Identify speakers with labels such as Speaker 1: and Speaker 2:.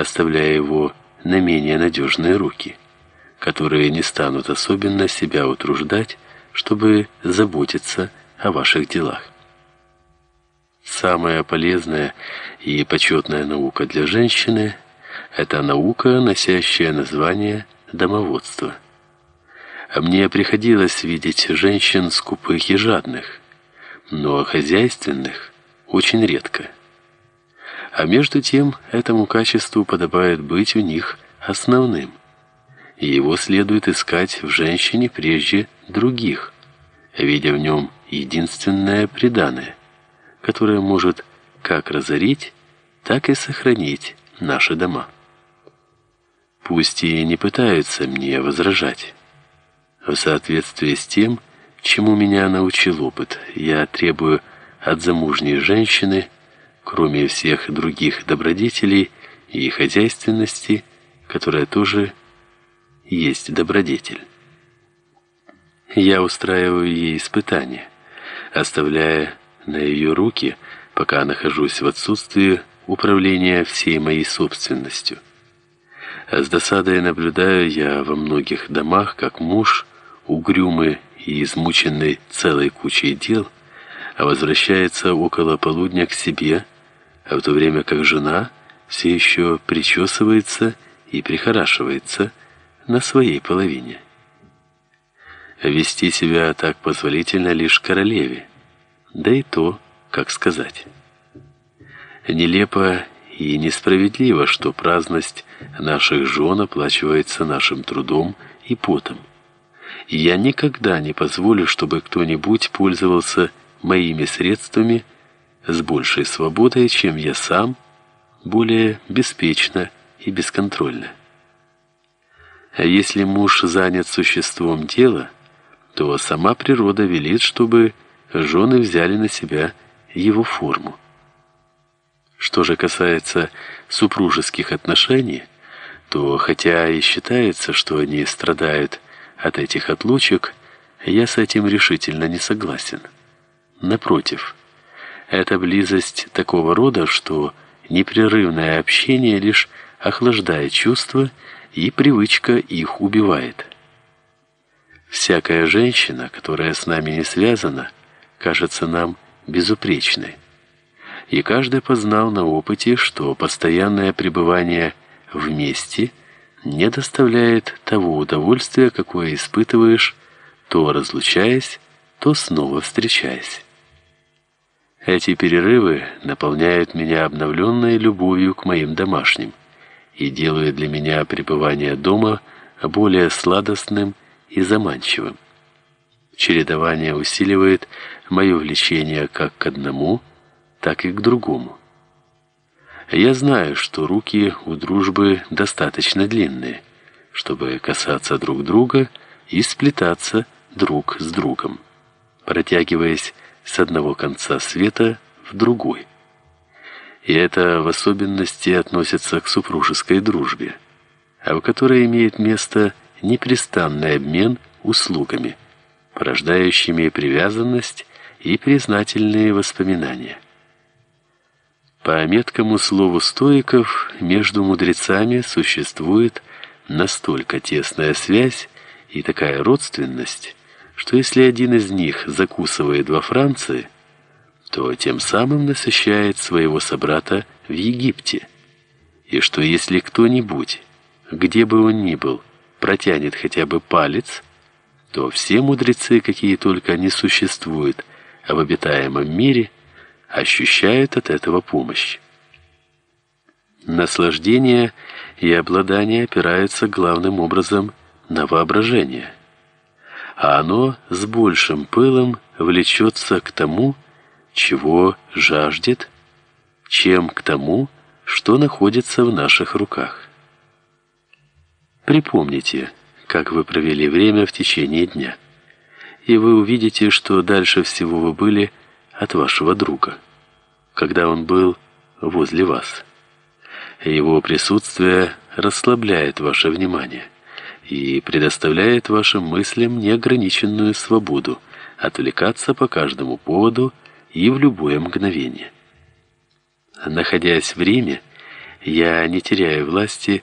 Speaker 1: оставляя его на менее надежные руки, которые не станут особенно себя утруждать, чтобы заботиться о ваших делах. Самая полезная и почетная наука для женщины – это наука, носящая название домоводство. А мне приходилось видеть женщин скупых и жадных, но хозяйственных очень редко. А между тем, этому качеству подобает быть у них основным. И его следует искать в женщине прежде других, видя в нем единственное преданное, которое может как разорить, так и сохранить наши дома. Пусть и не пытаются мне возражать. В соответствии с тем, чему меня научил опыт, я требую от замужней женщины, кроме всех других добродетелей и хозяйственности, которая тоже есть добродетель. Я устраиваю ей испытания, оставляя на ее руки, пока нахожусь в отсутствии управления всей моей собственностью. А с досадой наблюдаю я во многих домах, как муж, угрюмый и измученный целой кучей дел, а возвращается около полудня к себе, а в то время как жена все еще причесывается и прихорашивается на своей половине. Вести себя так позволительно лишь королеве, да и то, как сказать. Нелепо и несправедливо, что праздность наших жен оплачивается нашим трудом и потом. Я никогда не позволю, чтобы кто-нибудь пользовался моими средствами с большей свободой, чем я сам, более беспечно и бесконтрольно. А если муж занят существом дела, то сама природа велит, чтобы жены взяли на себя его форму. Что же касается супружеских отношений, то хотя и считается, что они страдают от этих отлучек, я с этим решительно не согласен. Напротив, это близость такого рода, что непрерывное общение лишь охлаждает чувства, и привычка их убивает. Всякая женщина, которая с нами не связана, кажется нам безупречной и каждый познал на опыте, что постоянное пребывание вместе не доставляет того удовольствия, какое испытываешь, то разлучаясь, то снова встречаясь. Эти перерывы наполняют меня обновленной любовью к моим домашним и делают для меня пребывание дома более сладостным и заманчивым. Чередование усиливает мое влечение как к одному, так и к другому. Я знаю, что руки у дружбы достаточно длинные, чтобы касаться друг друга и сплетаться друг с другом, протягиваясь с одного конца света в другой. И это в особенности относится к супружеской дружбе, а в которой имеет место непрестанный обмен услугами, порождающими привязанность и признательные воспоминания. По меткому слову стоиков, между мудрецами существует настолько тесная связь и такая родственность, что если один из них закусывает во Франции, то тем самым насыщает своего собрата в Египте, и что если кто-нибудь, где бы он ни был, протянет хотя бы палец, то все мудрецы, какие только не существуют в обитаемом мире, ощущают от этого помощь. Наслаждение и обладание опираются главным образом на воображение, а оно с большим пылом влечется к тому, чего жаждет, чем к тому, что находится в наших руках. Припомните, как вы провели время в течение дня, и вы увидите, что дальше всего вы были от вашего друга, когда он был возле вас. Его присутствие расслабляет ваше внимание и предоставляет вашим мыслям неограниченную свободу отвлекаться по каждому поводу и в любое мгновение. Находясь в Риме, я не теряю власти